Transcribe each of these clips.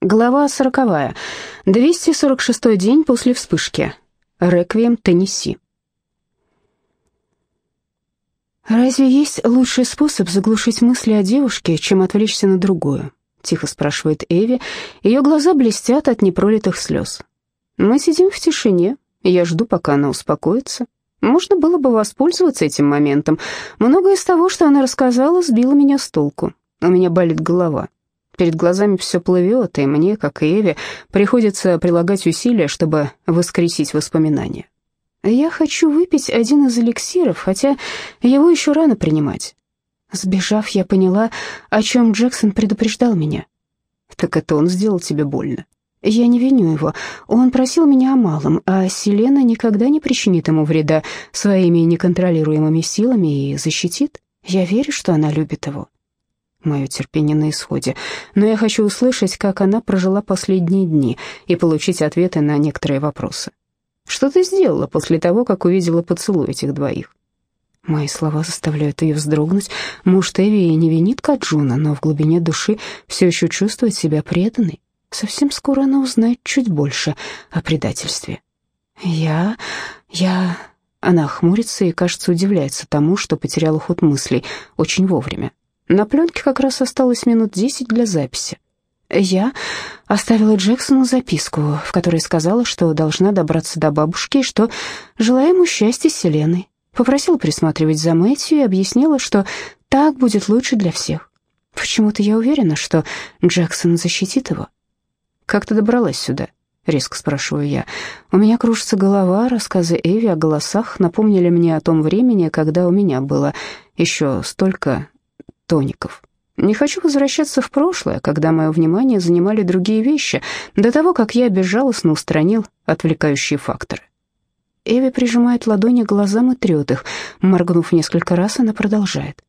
Глава сороковая. 246 день после вспышки. Реквием Теннесси. «Разве есть лучший способ заглушить мысли о девушке, чем отвлечься на другую?» — тихо спрашивает Эви. Ее глаза блестят от непролитых слез. «Мы сидим в тишине. Я жду, пока она успокоится. Можно было бы воспользоваться этим моментом. Многое из того, что она рассказала, сбило меня с толку. У меня болит голова. Перед глазами все плывет, и мне, как и Эве, приходится прилагать усилия, чтобы воскресить воспоминания. Я хочу выпить один из эликсиров, хотя его еще рано принимать. Сбежав, я поняла, о чем Джексон предупреждал меня. Так это он сделал тебе больно. Я не виню его. Он просил меня о малом, а Селена никогда не причинит ему вреда своими неконтролируемыми силами и защитит. Я верю, что она любит его. Мое терпение на исходе, но я хочу услышать, как она прожила последние дни и получить ответы на некоторые вопросы. Что ты сделала после того, как увидела поцелуй этих двоих? Мои слова заставляют ее вздрогнуть. Может, Эви и не винит Каджуна, но в глубине души все еще чувствует себя преданной. Совсем скоро она узнает чуть больше о предательстве. Я... я... Она хмурится и, кажется, удивляется тому, что потеряла ход мыслей очень вовремя. На пленке как раз осталось минут десять для записи. Я оставила Джексону записку, в которой сказала, что должна добраться до бабушки и что желаю ему счастья с Селеной. Попросила присматривать за Мэтью и объяснила, что так будет лучше для всех. Почему-то я уверена, что Джексон защитит его. «Как ты добралась сюда?» — резко спрашиваю я. У меня кружится голова, рассказы Эви о голосах напомнили мне о том времени, когда у меня было еще столько тоников. Не хочу возвращаться в прошлое, когда мое внимание занимали другие вещи, до того, как я безжалостно устранил отвлекающие факторы. Эви прижимает ладони к глазам и трет их. Моргнув несколько раз, она продолжает.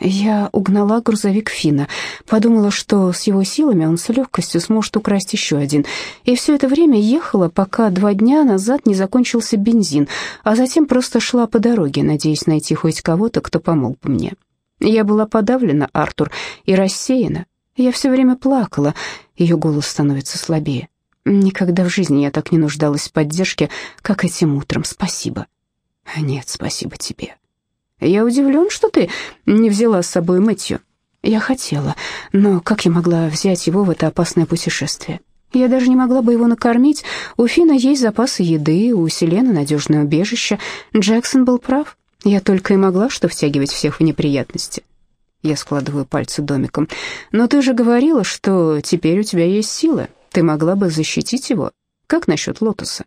Я угнала грузовик Фина, подумала, что с его силами он с легкостью сможет украсть еще один. И все это время ехала, пока два дня назад не закончился бензин, а затем просто шла по дороге, надеясь найти хоть кого-то, кто помог бы мне. Я была подавлена, Артур, и рассеяна. Я все время плакала, ее голос становится слабее. Никогда в жизни я так не нуждалась в поддержке, как этим утром. Спасибо. Нет, спасибо тебе. Я удивлен, что ты не взяла с собой Мэтью. Я хотела, но как я могла взять его в это опасное путешествие? Я даже не могла бы его накормить. У Фина есть запасы еды, у Селены надежное убежище. Джексон был прав. Я только и могла что втягивать всех в неприятности. Я складываю пальцы домиком. Но ты же говорила, что теперь у тебя есть силы. Ты могла бы защитить его. Как насчет лотоса?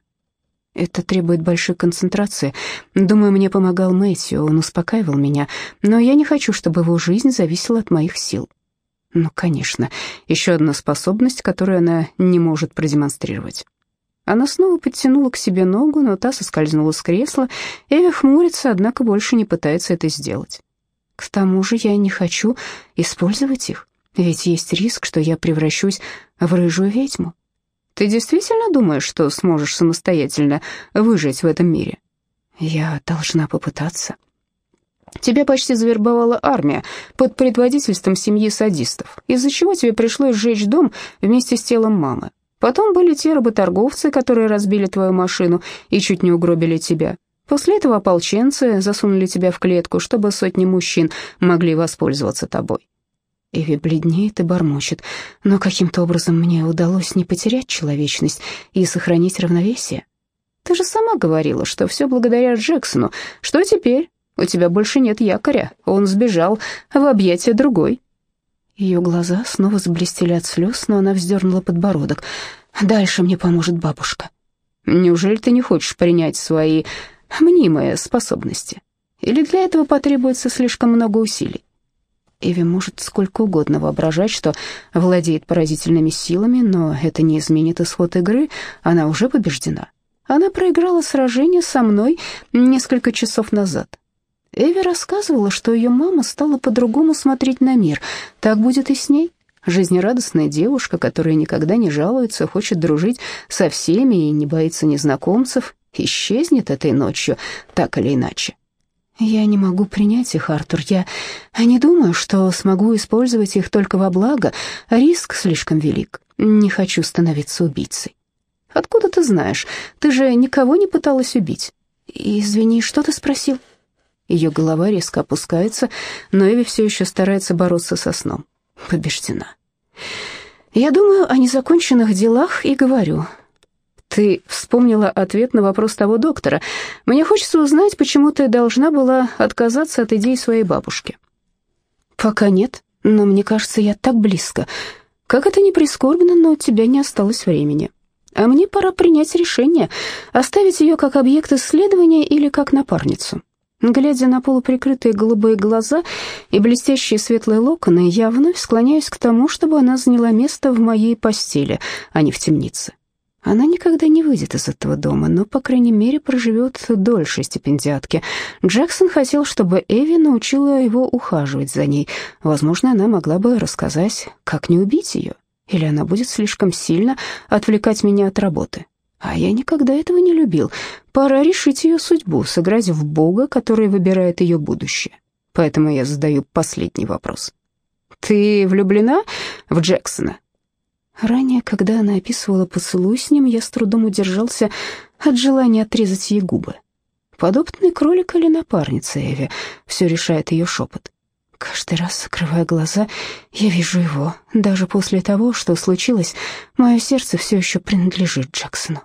Это требует большой концентрации. Думаю, мне помогал Мэтью, он успокаивал меня, но я не хочу, чтобы его жизнь зависела от моих сил. Ну, конечно, еще одна способность, которую она не может продемонстрировать. Она снова подтянула к себе ногу, но та соскользнула с кресла. Эви хмурится, однако больше не пытается это сделать. К тому же я не хочу использовать их, ведь есть риск, что я превращусь в рыжую ведьму. Ты действительно думаешь, что сможешь самостоятельно выжить в этом мире? Я должна попытаться. Тебя почти завербовала армия под предводительством семьи садистов, из-за чего тебе пришлось сжечь дом вместе с телом мамы. Потом были те работорговцы, которые разбили твою машину и чуть не угробили тебя. После этого ополченцы засунули тебя в клетку, чтобы сотни мужчин могли воспользоваться тобой. Эви бледнеет и бормочет, но каким-то образом мне удалось не потерять человечность и сохранить равновесие. Ты же сама говорила, что все благодаря Джексону. Что теперь? У тебя больше нет якоря. Он сбежал в объятия другой. Ее глаза снова заблестели от слез, но она вздернула подбородок. «Дальше мне поможет бабушка». «Неужели ты не хочешь принять свои мнимые способности? Или для этого потребуется слишком много усилий?» Эви может сколько угодно воображать, что владеет поразительными силами, но это не изменит исход игры, она уже побеждена. Она проиграла сражение со мной несколько часов назад. Эви рассказывала, что ее мама стала по-другому смотреть на мир. Так будет и с ней. Жизнерадостная девушка, которая никогда не жалуется, хочет дружить со всеми и не боится незнакомцев, исчезнет этой ночью, так или иначе. Я не могу принять их, Артур. Я не думаю, что смогу использовать их только во благо. Риск слишком велик. Не хочу становиться убийцей. Откуда ты знаешь? Ты же никого не пыталась убить. Извини, что ты спросил? Ее голова резко опускается, но Эви все еще старается бороться со сном. Побеждена. Я думаю о незаконченных делах и говорю. Ты вспомнила ответ на вопрос того доктора. Мне хочется узнать, почему ты должна была отказаться от идей своей бабушки. Пока нет, но мне кажется, я так близко. Как это ни прискорбно, но у тебя не осталось времени. А мне пора принять решение, оставить ее как объект исследования или как напарницу. Глядя на полуприкрытые голубые глаза и блестящие светлые локоны, я вновь склоняюсь к тому, чтобы она заняла место в моей постели, а не в темнице. Она никогда не выйдет из этого дома, но, по крайней мере, проживет дольше стипендиатки. Джексон хотел, чтобы Эви научила его ухаживать за ней. Возможно, она могла бы рассказать, как не убить ее. Или она будет слишком сильно отвлекать меня от работы. А я никогда этого не любил. Пора решить ее судьбу, сыграть в Бога, который выбирает ее будущее. Поэтому я задаю последний вопрос. «Ты влюблена в Джексона?» Ранее, когда она описывала поцелуй с ним, я с трудом удержался от желания отрезать ей губы. Подопытный кролик или напарница Эви, все решает ее шепот. Каждый раз, закрывая глаза, я вижу его. Даже после того, что случилось, мое сердце все еще принадлежит Джексону.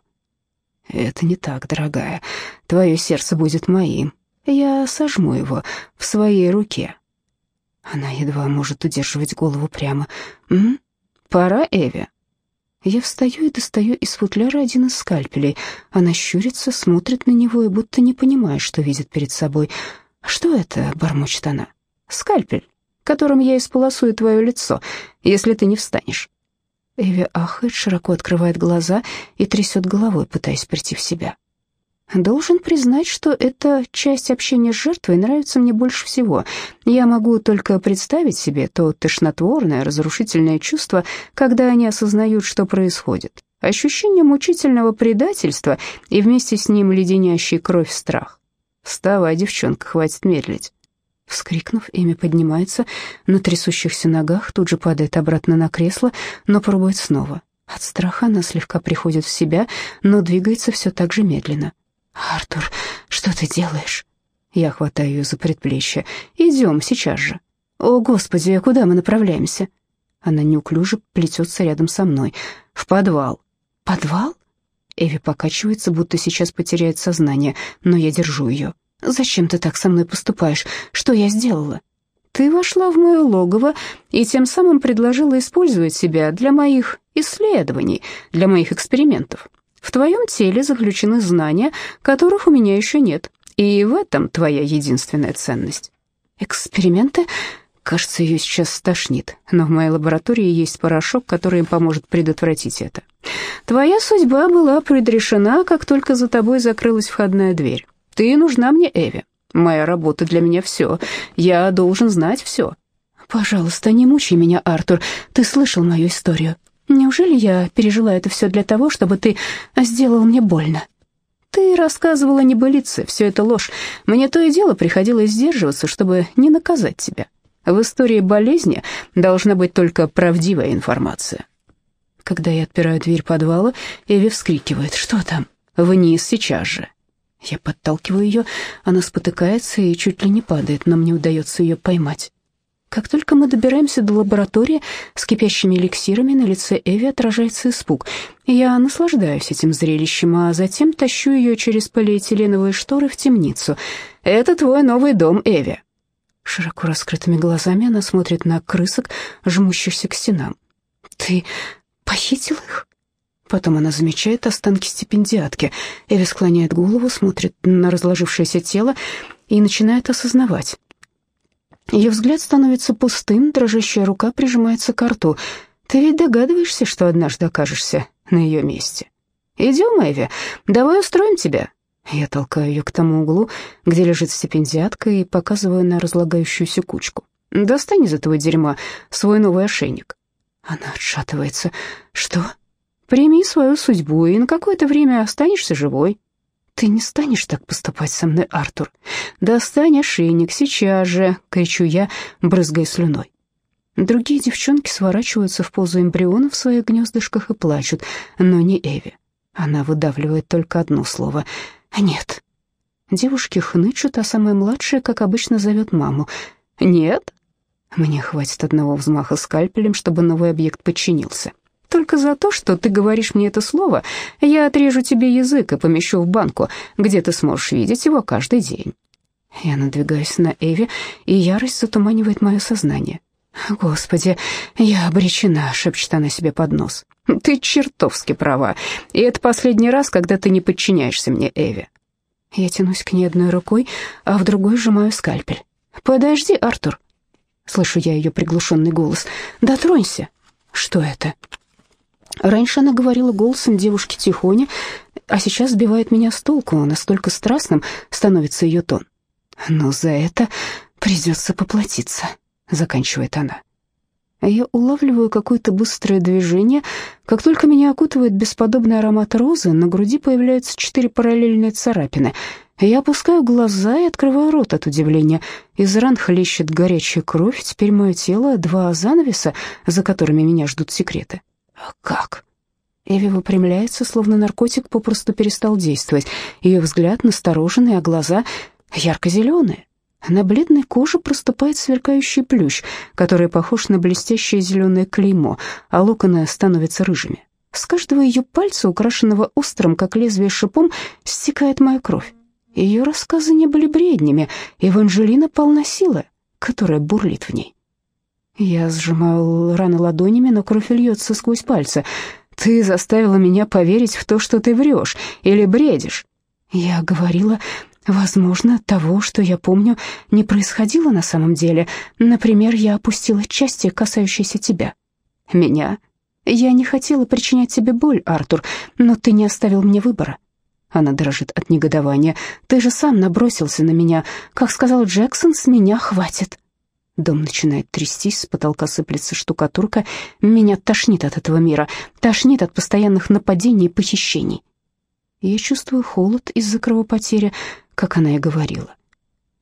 «Это не так, дорогая. Твое сердце будет моим. Я сожму его в своей руке». Она едва может удерживать голову прямо. «М? Пора, Эви?» Я встаю и достаю из футляра один из скальпелей. Она щурится, смотрит на него и будто не понимает, что видит перед собой. «Что это?» — бормочет она. «Скальпель, которым я исполосую твое лицо, если ты не встанешь». Эви ахает, широко открывает глаза и трясет головой, пытаясь прийти в себя. Должен признать, что эта часть общения с жертвой нравится мне больше всего. Я могу только представить себе то тошнотворное, разрушительное чувство, когда они осознают, что происходит. Ощущение мучительного предательства и вместе с ним леденящий кровь страх. Вставай, девчонка, хватит медлить. Вскрикнув, Эми поднимается на трясущихся ногах, тут же падает обратно на кресло, но пробует снова. От страха она слегка приходит в себя, но двигается все так же медленно. «Артур, что ты делаешь?» Я хватаю ее за предплечье. «Идем, сейчас же». «О, Господи, куда мы направляемся?» Она неуклюже плетется рядом со мной. «В подвал». «Подвал?» Эви покачивается, будто сейчас потеряет сознание, но я держу ее. «Зачем ты так со мной поступаешь? Что я сделала?» «Ты вошла в мое логово и тем самым предложила использовать себя для моих исследований, для моих экспериментов. В твоем теле заключены знания, которых у меня еще нет, и в этом твоя единственная ценность». «Эксперименты?» Кажется, ее сейчас стошнит, но в моей лаборатории есть порошок, который им поможет предотвратить это. Твоя судьба была предрешена, как только за тобой закрылась входная дверь. Ты нужна мне, Эви. Моя работа для меня все. Я должен знать все. Пожалуйста, не мучай меня, Артур. Ты слышал мою историю. Неужели я пережила это все для того, чтобы ты сделал мне больно? Ты рассказывала небылицы, все это ложь. Мне то и дело приходилось сдерживаться, чтобы не наказать тебя. В истории болезни должна быть только правдивая информация. Когда я отпираю дверь подвала, Эви вскрикивает. «Что там?» «Вниз сейчас же». Я подталкиваю ее, она спотыкается и чуть ли не падает, но мне удается ее поймать. Как только мы добираемся до лаборатории с кипящими эликсирами, на лице Эви отражается испуг. Я наслаждаюсь этим зрелищем, а затем тащу ее через полиэтиленовые шторы в темницу. «Это твой новый дом, Эви». Широко раскрытыми глазами она смотрит на крысок, жмущихся к стенам. «Ты похитил их?» Потом она замечает останки стипендиатки. Эви склоняет голову, смотрит на разложившееся тело и начинает осознавать. Ее взгляд становится пустым, дрожащая рука прижимается к рту. «Ты ведь догадываешься, что однажды окажешься на ее месте?» «Идем, Эви, давай устроим тебя». Я толкаю ее к тому углу, где лежит стипендиатка, и показываю на разлагающуюся кучку. «Достань из этого дерьма свой новый ошейник». Она отшатывается. «Что?» Прими свою судьбу, и на какое-то время останешься живой. Ты не станешь так поступать со мной, Артур. Достань ошейник сейчас же, кричу я, брызгая слюной. Другие девчонки сворачиваются в позу эмбриона в своих гнездышках и плачут, но не Эви. Она выдавливает только одно слово «нет». Девушки хнычут, а самая младшая, как обычно, зовет маму. «Нет?» Мне хватит одного взмаха скальпелем, чтобы новый объект подчинился. Только за то, что ты говоришь мне это слово, я отрежу тебе язык и помещу в банку, где ты сможешь видеть его каждый день. Я надвигаюсь на Эви, и ярость затуманивает мое сознание. «Господи, я обречена», — шепчет она себе под нос. «Ты чертовски права, и это последний раз, когда ты не подчиняешься мне, Эви». Я тянусь к ней одной рукой, а в другой сжимаю скальпель. «Подожди, Артур», — слышу я ее приглушенный голос. «Дотронься». «Что это?» Раньше она говорила голосом девушки Тихони, а сейчас сбивает меня с толку, настолько страстным становится ее тон. «Но за это придется поплатиться», — заканчивает она. Я улавливаю какое-то быстрое движение. Как только меня окутывает бесподобный аромат розы, на груди появляются четыре параллельные царапины. Я опускаю глаза и открываю рот от удивления. Из ран хлещет горячая кровь, теперь мое тело — два занавеса, за которыми меня ждут секреты. А как? Эви выпрямляется, словно наркотик попросту перестал действовать. Ее взгляд настороженный, а глаза ярко-зеленые. На бледной коже проступает сверкающий плющ, который похож на блестящее зеленое клеймо, а локоны становятся рыжими. С каждого ее пальца, украшенного острым, как лезвие шипом, стекает моя кровь. Ее рассказы не были бреднями, Эванжелина полна силы, которая бурлит в ней. Я сжимаю раны ладонями, но кровь льется сквозь пальцы. «Ты заставила меня поверить в то, что ты врешь или бредишь». Я говорила, возможно, того, что я помню, не происходило на самом деле. Например, я опустила части, касающиеся тебя. Меня? Я не хотела причинять тебе боль, Артур, но ты не оставил мне выбора. Она дрожит от негодования. Ты же сам набросился на меня. Как сказал Джексон, с меня хватит. Дом начинает трястись, с потолка сыплется штукатурка. Меня тошнит от этого мира, тошнит от постоянных нападений и похищений. Я чувствую холод из-за кровопотери, как она и говорила.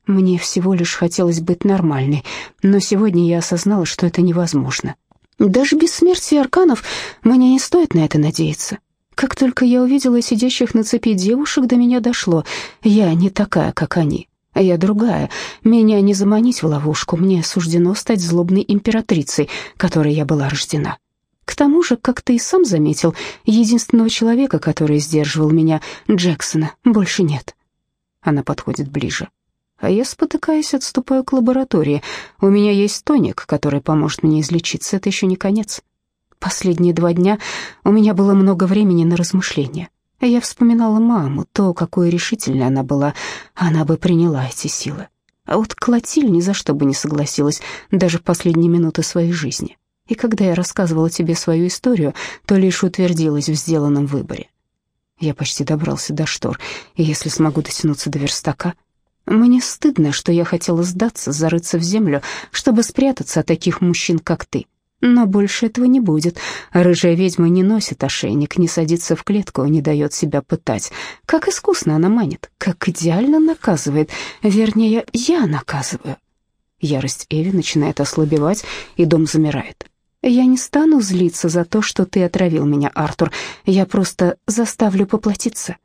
Мне всего лишь хотелось быть нормальной, но сегодня я осознала, что это невозможно. Даже без смерти арканов мне не стоит на это надеяться. Как только я увидела сидящих на цепи девушек, до меня дошло. Я не такая, как они. А я другая. Меня не заманить в ловушку, мне суждено стать злобной императрицей, которой я была рождена. К тому же, как ты и сам заметил, единственного человека, который сдерживал меня, Джексона, больше нет. Она подходит ближе. А я, спотыкаясь, отступаю к лаборатории. У меня есть тоник, который поможет мне излечиться. Это еще не конец. Последние два дня у меня было много времени на размышления. Я вспоминала маму, то, какой решительной она была, она бы приняла эти силы. А вот Клотиль ни за что бы не согласилась, даже в последние минуты своей жизни. И когда я рассказывала тебе свою историю, то лишь утвердилась в сделанном выборе. Я почти добрался до штор, и если смогу дотянуться до верстака... Мне стыдно, что я хотела сдаться, зарыться в землю, чтобы спрятаться от таких мужчин, как ты. Но больше этого не будет. Рыжая ведьма не носит ошейник, не садится в клетку, не дает себя пытать. Как искусно она манит, как идеально наказывает. Вернее, я наказываю. Ярость Эви начинает ослабевать, и дом замирает. Я не стану злиться за то, что ты отравил меня, Артур. Я просто заставлю поплатиться.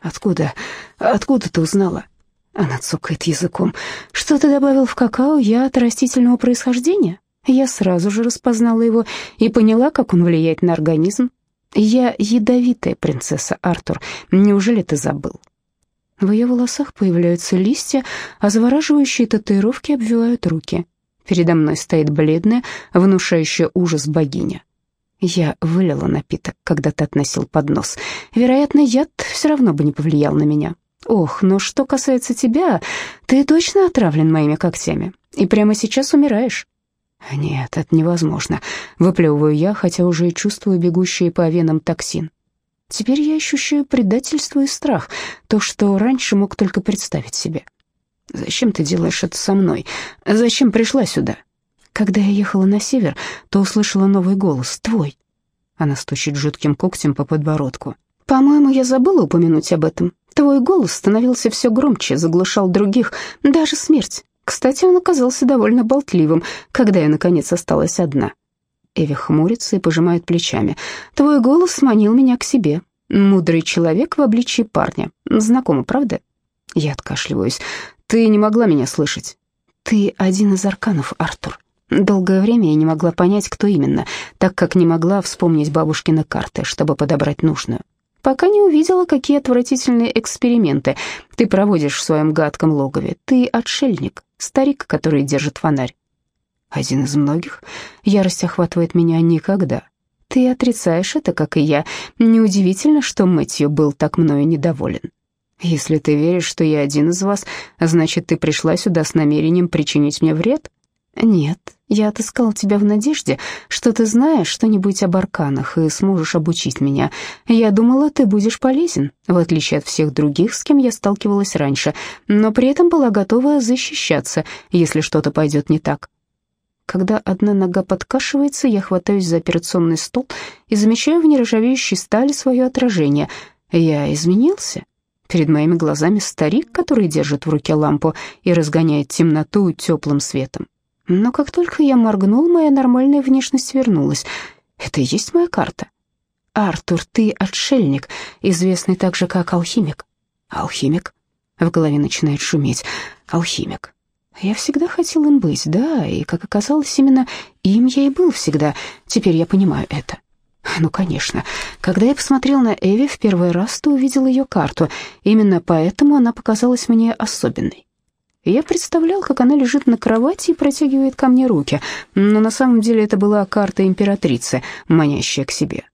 Откуда? Откуда ты узнала? Она цокает языком. Что ты добавил в какао? Я от растительного происхождения? Я сразу же распознала его и поняла, как он влияет на организм. Я ядовитая принцесса Артур. Неужели ты забыл? В ее волосах появляются листья, а завораживающие татуировки обвивают руки. Передо мной стоит бледная, внушающая ужас богиня. Я вылила напиток, когда ты относил поднос. Вероятно, яд все равно бы не повлиял на меня. Ох, но что касается тебя, ты точно отравлен моими когтями и прямо сейчас умираешь. Нет, это невозможно. Выплевываю я, хотя уже и чувствую бегущий по венам токсин. Теперь я ощущаю предательство и страх, то, что раньше мог только представить себе. Зачем ты делаешь это со мной? Зачем пришла сюда? Когда я ехала на север, то услышала новый голос, твой. Она стучит жутким когтем по подбородку. По-моему, я забыла упомянуть об этом. Твой голос становился все громче, заглушал других, даже смерть. Кстати, он оказался довольно болтливым, когда я, наконец, осталась одна. Эви хмурится и пожимает плечами. «Твой голос сманил меня к себе. Мудрый человек в обличии парня. Знакомо, правда?» Я откашливаюсь. «Ты не могла меня слышать». «Ты один из арканов, Артур». Долгое время я не могла понять, кто именно, так как не могла вспомнить бабушкины карты, чтобы подобрать нужную. Пока не увидела, какие отвратительные эксперименты ты проводишь в своем гадком логове. Ты отшельник, старик, который держит фонарь. Один из многих. Ярость охватывает меня никогда. Ты отрицаешь это, как и я. Неудивительно, что Мэтью был так мною недоволен. Если ты веришь, что я один из вас, значит, ты пришла сюда с намерением причинить мне вред? Нет, я отыскал тебя в надежде, что ты знаешь что-нибудь об арканах и сможешь обучить меня. Я думала, ты будешь полезен, в отличие от всех других, с кем я сталкивалась раньше, но при этом была готова защищаться, если что-то пойдет не так. Когда одна нога подкашивается, я хватаюсь за операционный стол и замечаю в нержавеющей стали свое отражение. Я изменился. Перед моими глазами старик, который держит в руке лампу и разгоняет темноту теплым светом. Но как только я моргнул, моя нормальная внешность вернулась. Это и есть моя карта. Артур, ты отшельник, известный также как алхимик. Алхимик? В голове начинает шуметь. Алхимик. Я всегда хотел им быть, да, и, как оказалось, именно им я и был всегда. Теперь я понимаю это. Ну, конечно. Когда я посмотрел на Эви в первый раз, то увидел ее карту. Именно поэтому она показалась мне особенной. Я представлял, как она лежит на кровати и протягивает ко мне руки, но на самом деле это была карта императрицы, манящая к себе.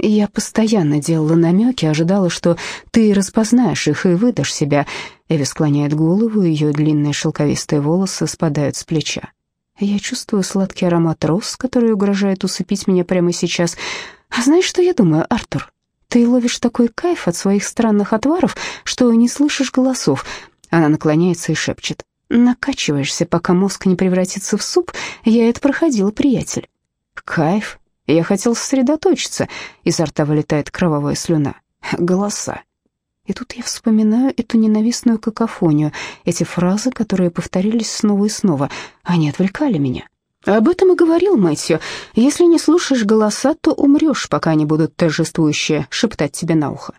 Я постоянно делала намеки, ожидала, что ты распознаешь их и выдашь себя. Эви склоняет голову, ее длинные шелковистые волосы спадают с плеча. Я чувствую сладкий аромат роз, который угрожает усыпить меня прямо сейчас. А знаешь, что я думаю, Артур? Ты ловишь такой кайф от своих странных отваров, что не слышишь голосов. Она наклоняется и шепчет. Накачиваешься, пока мозг не превратится в суп. Я это проходила, приятель. Кайф. Я хотел сосредоточиться. Изо рта вылетает кровавая слюна. Голоса. И тут я вспоминаю эту ненавистную какофонию, эти фразы, которые повторились снова и снова. Они отвлекали меня. Об этом и говорил Мэтью. Если не слушаешь голоса, то умрешь, пока они будут торжествующе шептать тебе на ухо.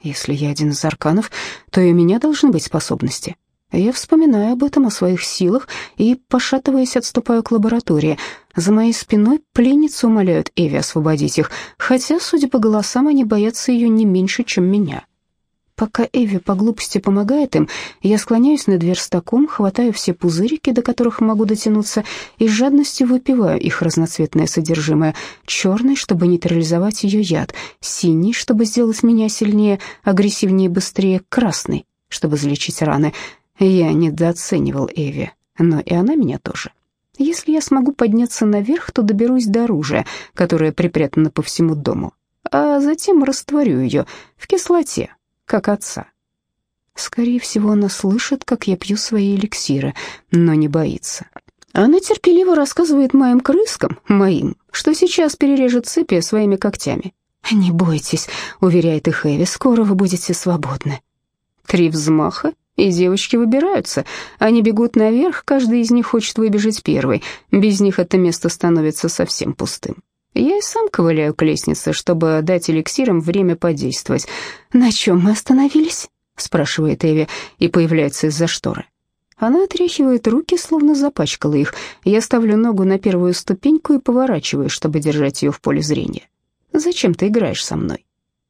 Если я один из арканов, то и у меня должны быть способности. Я вспоминаю об этом, о своих силах, и, пошатываясь, отступаю к лаборатории. За моей спиной пленницы умоляют Эви освободить их, хотя, судя по голосам, они боятся ее не меньше, чем меня. Пока Эви по глупости помогает им, я склоняюсь над верстаком, хватаю все пузырики, до которых могу дотянуться, и с жадностью выпиваю их разноцветное содержимое. Черный, чтобы нейтрализовать ее яд, синий, чтобы сделать меня сильнее, агрессивнее и быстрее, красный, чтобы залечить раны. Я недооценивал Эви, но и она меня тоже. Если я смогу подняться наверх, то доберусь до оружия, которое припрятано по всему дому, а затем растворю ее в кислоте, как отца. Скорее всего, она слышит, как я пью свои эликсиры, но не боится. Она терпеливо рассказывает моим крыскам, моим, что сейчас перережет цепи своими когтями. «Не бойтесь», — уверяет их Эви, — «скоро вы будете свободны». Три взмаха, и девочки выбираются. Они бегут наверх, каждый из них хочет выбежать первой. Без них это место становится совсем пустым. Я и сам ковыляю к лестнице, чтобы дать эликсирам время подействовать. «На чем мы остановились?» — спрашивает Эви и появляется из-за шторы. Она отряхивает руки, словно запачкала их. Я ставлю ногу на первую ступеньку и поворачиваю, чтобы держать ее в поле зрения. «Зачем ты играешь со мной?»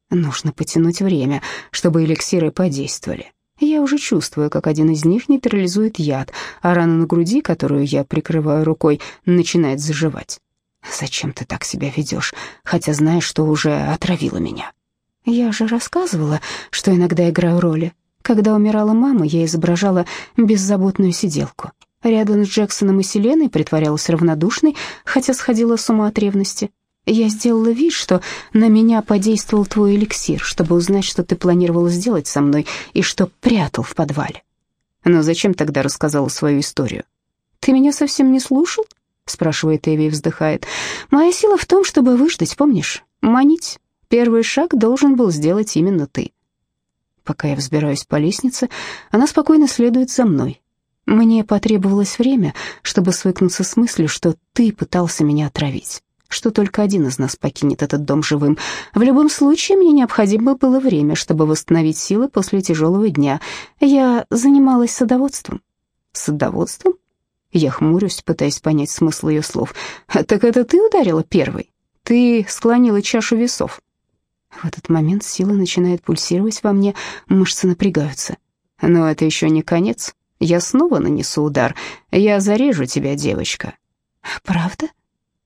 «Нужно потянуть время, чтобы эликсиры подействовали». Я уже чувствую, как один из них нейтрализует яд, а рана на груди, которую я прикрываю рукой, начинает заживать. «Зачем ты так себя ведешь, хотя знаешь, что уже отравила меня?» «Я же рассказывала, что иногда играю роли. Когда умирала мама, я изображала беззаботную сиделку. Рядом с Джексоном и Селеной притворялась равнодушной, хотя сходила с ума от ревности. Я сделала вид, что на меня подействовал твой эликсир, чтобы узнать, что ты планировала сделать со мной и что прятал в подвале. Но зачем тогда рассказала свою историю? Ты меня совсем не слушал? Спрашивает Эви и вздыхает. Моя сила в том, чтобы выждать, помнишь? Манить. Первый шаг должен был сделать именно ты. Пока я взбираюсь по лестнице, она спокойно следует за мной. Мне потребовалось время, чтобы свыкнуться с мыслью, что ты пытался меня отравить, что только один из нас покинет этот дом живым. В любом случае, мне необходимо было время, чтобы восстановить силы после тяжелого дня. Я занималась садоводством. Садоводством? Я хмурюсь, пытаясь понять смысл ее слов. «Так это ты ударила первой? Ты склонила чашу весов?» В этот момент сила начинает пульсировать во мне, мышцы напрягаются. Но это еще не конец. Я снова нанесу удар. Я зарежу тебя, девочка. Правда?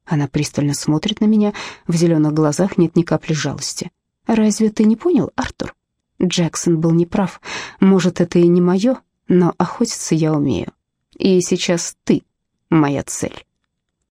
Она пристально смотрит на меня. В зеленых глазах нет ни капли жалости. Разве ты не понял, Артур? Джексон был неправ. Может, это и не мое, но охотиться я умею. И сейчас ты моя цель.